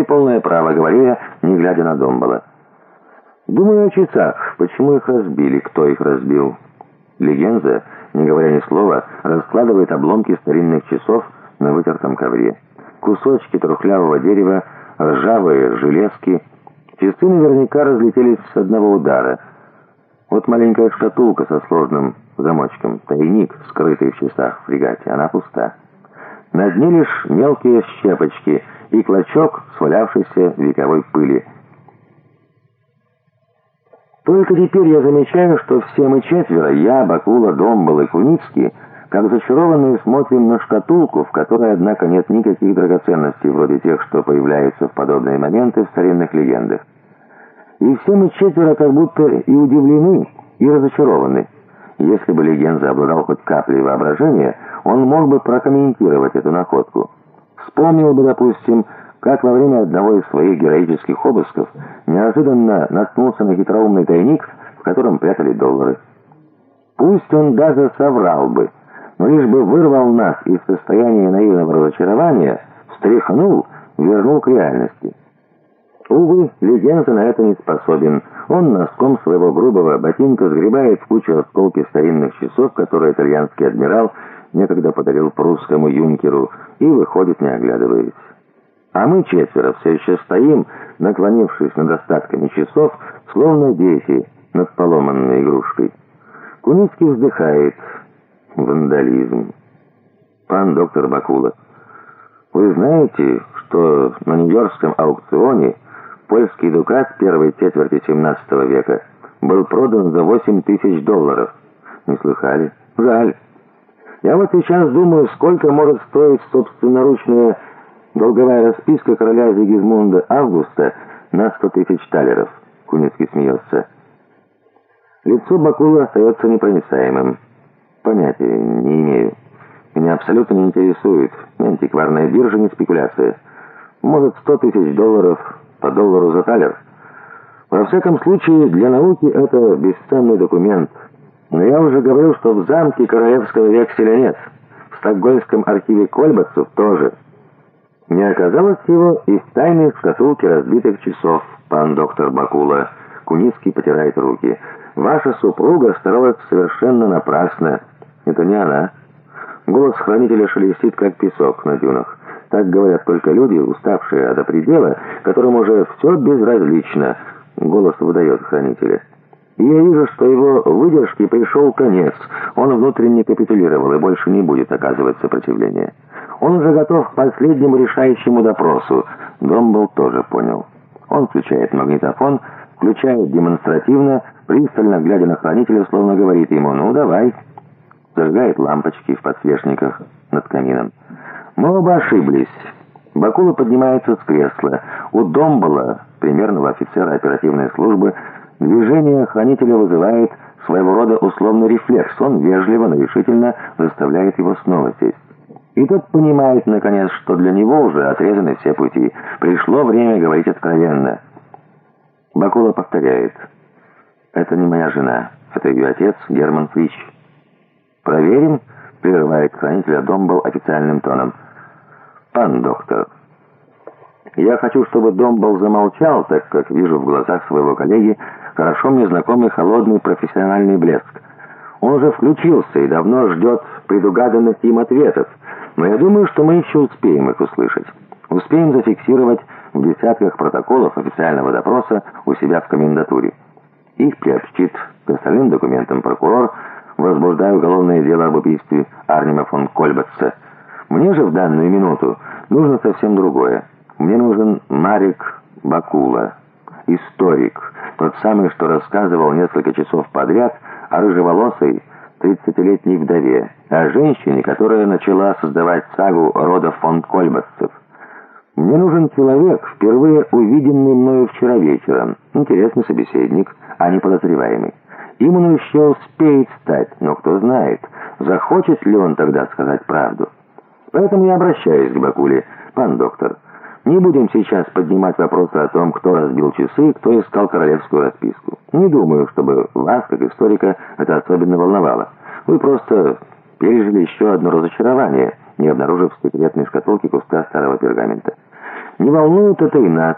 «Имеете полное право», — говорю я, не глядя на Домбала. Думаю о часах. Почему их разбили? Кто их разбил? Легенза, не говоря ни слова, раскладывает обломки старинных часов на вытертом ковре. Кусочки трухлявого дерева, ржавые железки. Часы наверняка разлетелись с одного удара. Вот маленькая шкатулка со сложным замочком. Тайник, скрытый в часах в фрегате. Она пуста. На дне лишь мелкие щепочки и клочок свалявшейся вековой пыли. Только теперь я замечаю, что все мы четверо, я, Бакула, Домбал и Куницкий, как зачарованные смотрим на шкатулку, в которой, однако, нет никаких драгоценностей, вроде тех, что появляются в подобные моменты в старинных легендах. И все мы четверо как будто и удивлены, и разочарованы. Если бы легенда обладал хоть каплей воображения, он мог бы прокомментировать эту находку. Вспомнил бы, допустим, как во время одного из своих героических обысков неожиданно наткнулся на хитроумный тайник, в котором прятали доллары. Пусть он даже соврал бы, но лишь бы вырвал нас из состояния наивного разочарования, встряхнул, вернул к реальности. Увы, легенда на это не способен. Он носком своего грубого ботинка сгребает в кучу осколки старинных часов, которые итальянский адмирал некогда подарил прусскому юнкеру, и выходит, не оглядываясь. А мы четверо все еще стоим, наклонившись над остатками часов, словно дети над поломанной игрушкой. Куницкий вздыхает. Вандализм. Пан доктор Бакула, вы знаете, что на Нью-Йоркском аукционе польский дукат первой четверти 17 века был продан за 8 тысяч долларов? Не слыхали? Жаль. Я вот сейчас думаю, сколько может стоить собственноручная Долговая расписка короля Зигизмунда Августа на сто тысяч талеров. Куницкий смеется. Лицо Бакула остается непроницаемым. Понятия не имею. Меня абсолютно не интересует. Антикварная биржа, ни спекуляция. Может, сто тысяч долларов по доллару за талер? Во всяком случае, для науки это бесценный документ. Но я уже говорил, что в замке королевского векселя нет. В Стокгольмском архиве Кольбатцев тоже. Не оказалось его и в тайной шкатулке разбитых часов, пан доктор Бакула. Куницкий потирает руки. Ваша супруга старалась совершенно напрасно. Это не она. Голос хранителя шелестит, как песок на дюнах. Так говорят только люди, уставшие до предела, которым уже все безразлично. Голос выдает хранителя. И я вижу, что его выдержке пришел конец. Он внутренне капитулировал и больше не будет оказывать сопротивления. Он уже готов к последнему решающему допросу. Домбл тоже понял. Он включает магнитофон, включает демонстративно, пристально глядя на хранителя, словно говорит ему «Ну, давай». Зажигает лампочки в подсвечниках над камином. Мы оба ошиблись. Бакула поднимается с кресла. У Домбала, примерного офицера оперативной службы, движение хранителя вызывает своего рода условный рефлекс. Он вежливо, но решительно заставляет его снова сесть. И тот понимает, наконец, что для него уже отрезаны все пути. Пришло время говорить откровенно. Бакула повторяет. «Это не моя жена. Это ее отец, Герман Фрич». «Проверим», — прерывает хранителя Домбл официальным тоном. «Пан доктор, я хочу, чтобы Домбл замолчал, так как вижу в глазах своего коллеги хорошо мне знакомый холодный профессиональный блеск. Он уже включился и давно ждет предугаданных им ответов, но я думаю, что мы еще успеем их услышать. Успеем зафиксировать в десятках протоколов официального допроса у себя в комендатуре. Их приобщит к остальным документам прокурор, возбуждая уголовное дело об убийстве Арнима фон Кольбатца. Мне же в данную минуту нужно совсем другое. Мне нужен Марик Бакула, историк, тот самый, что рассказывал несколько часов подряд о рыжеволосой, тридцатилетней вдове, о женщине, которая начала создавать сагу рода фон Кольбасцев. Мне нужен человек, впервые увиденный мною вчера вечером. Интересный собеседник, а не подозреваемый. Им он еще успеет стать, но кто знает, захочет ли он тогда сказать правду. Поэтому я обращаюсь к Бакуле, пан доктор. Не будем сейчас поднимать вопросы о том, кто разбил часы и кто искал королевскую расписку. Не думаю, чтобы вас, как историка, это особенно волновало. Вы просто пережили еще одно разочарование, не обнаружив в секретной шкатулке куска старого пергамента. Не волнует это и нас,